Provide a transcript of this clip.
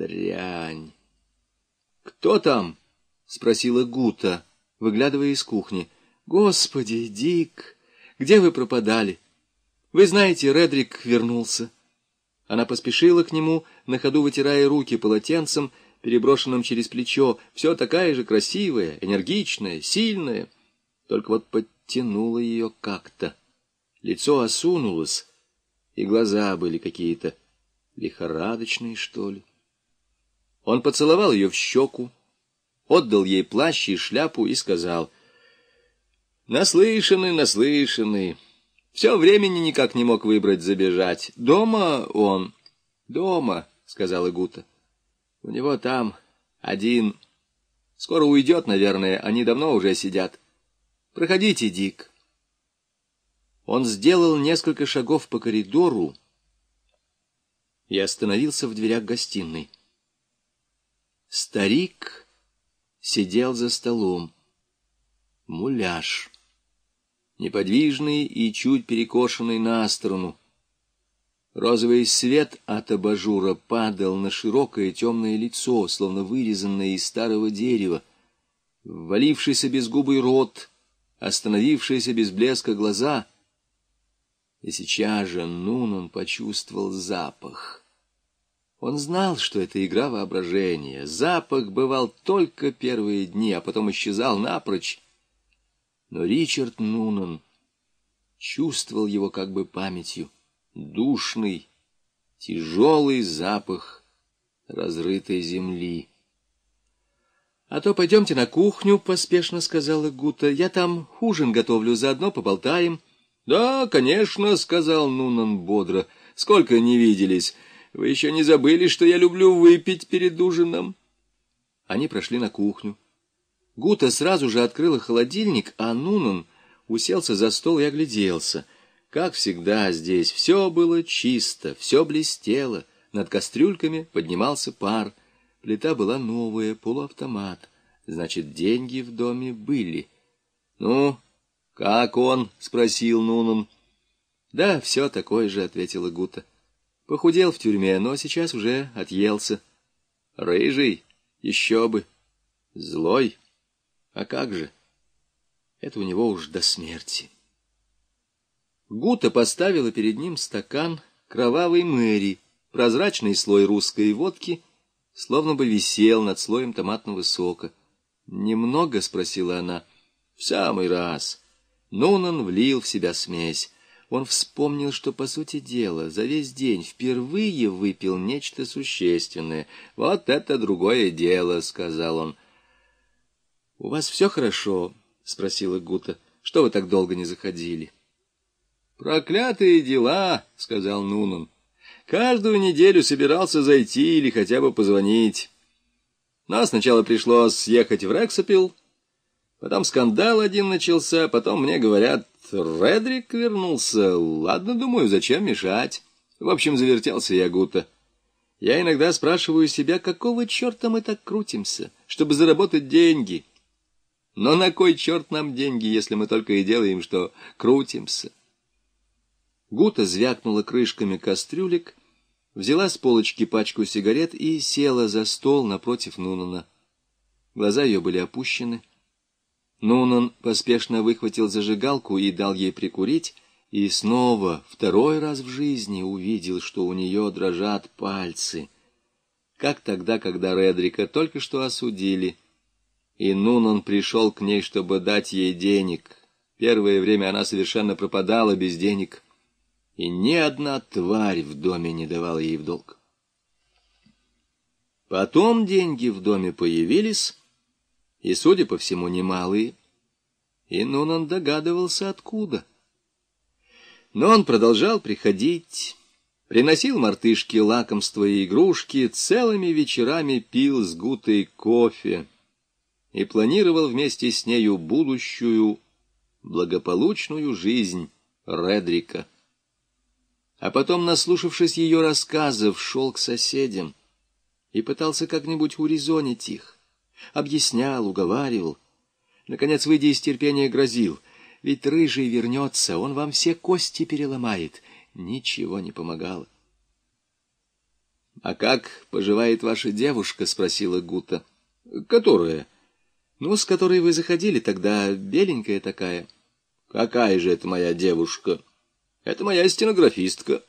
Дрянь. «Кто там?» — спросила Гута, выглядывая из кухни. «Господи, Дик, где вы пропадали? Вы знаете, Редрик вернулся». Она поспешила к нему, на ходу вытирая руки полотенцем, переброшенным через плечо, все такая же красивая, энергичная, сильная. Только вот подтянула ее как-то. Лицо осунулось, и глаза были какие-то лихорадочные, что ли. Он поцеловал ее в щеку, отдал ей плащ и шляпу и сказал, «Наслышаны, наслышаны. Все времени никак не мог выбрать забежать. Дома он?» «Дома», — сказала Гута. «У него там один. Скоро уйдет, наверное, они давно уже сидят. Проходите, Дик». Он сделал несколько шагов по коридору и остановился в дверях гостиной. Старик сидел за столом. Муляж. Неподвижный и чуть перекошенный на сторону. Розовый свет от абажура падал на широкое темное лицо, словно вырезанное из старого дерева. Ввалившийся без губы рот, остановившиеся без блеска глаза. И сейчас же Нунан почувствовал запах — он знал, что это игра воображения. Запах бывал только первые дни, а потом исчезал напрочь. Но Ричард Нунан чувствовал его как бы памятью. Душный, тяжелый запах разрытой земли. — А то пойдемте на кухню, — поспешно сказала Гута. — Я там ужин готовлю, заодно поболтаем. — Да, конечно, — сказал Нунан бодро. — Сколько не виделись. Вы еще не забыли, что я люблю выпить перед ужином?» Они прошли на кухню. Гута сразу же открыла холодильник, а Нунан уселся за стол и огляделся. Как всегда здесь все было чисто, все блестело, над кастрюльками поднимался пар. Плита была новая, полуавтомат. Значит, деньги в доме были. «Ну, как он?» — спросил Нунан. «Да, все такое же», — ответила Гута. Похудел в тюрьме, но сейчас уже отъелся. Рыжий? Еще бы. Злой? А как же? Это у него уж до смерти. Гута поставила перед ним стакан кровавой мэри, прозрачный слой русской водки, словно бы висел над слоем томатного сока. «Немного?» — спросила она. «В самый раз». Нунан влил в себя смесь. Он вспомнил, что, по сути дела, за весь день впервые выпил нечто существенное. «Вот это другое дело», — сказал он. «У вас все хорошо?» — спросила Гута. «Что вы так долго не заходили?» «Проклятые дела», — сказал Нунан. «Каждую неделю собирался зайти или хотя бы позвонить. Но сначала пришлось съехать в Рексапил, потом скандал один начался, потом мне говорят, Редрик вернулся. Ладно, думаю, зачем мешать? В общем, завертелся я гута. Я иногда спрашиваю себя, какого черта мы так крутимся, чтобы заработать деньги. Но на кой черт нам деньги, если мы только и делаем, что крутимся? Гута звякнула крышками кастрюлек, взяла с полочки пачку сигарет и села за стол напротив Нунана. Глаза ее были опущены, Нунан поспешно выхватил зажигалку и дал ей прикурить, и снова, второй раз в жизни, увидел, что у нее дрожат пальцы. Как тогда, когда Редрика только что осудили, и Нунан пришел к ней, чтобы дать ей денег. Первое время она совершенно пропадала без денег, и ни одна тварь в доме не давала ей в долг. Потом деньги в доме появились, и, судя по всему, немалые, и Нунан догадывался, откуда. Но он продолжал приходить, приносил мартышки лакомства и игрушки, целыми вечерами пил с Гутой кофе и планировал вместе с нею будущую благополучную жизнь Редрика. А потом, наслушавшись ее рассказов, шел к соседям и пытался как-нибудь урезонить их объяснял, уговаривал. Наконец, выйдя из терпения, грозил. Ведь рыжий вернется, он вам все кости переломает. Ничего не помогало. А как поживает ваша девушка? — спросила Гута. — Которая? — Ну, с которой вы заходили тогда, беленькая такая. — Какая же это моя девушка? — Это моя стенографистка.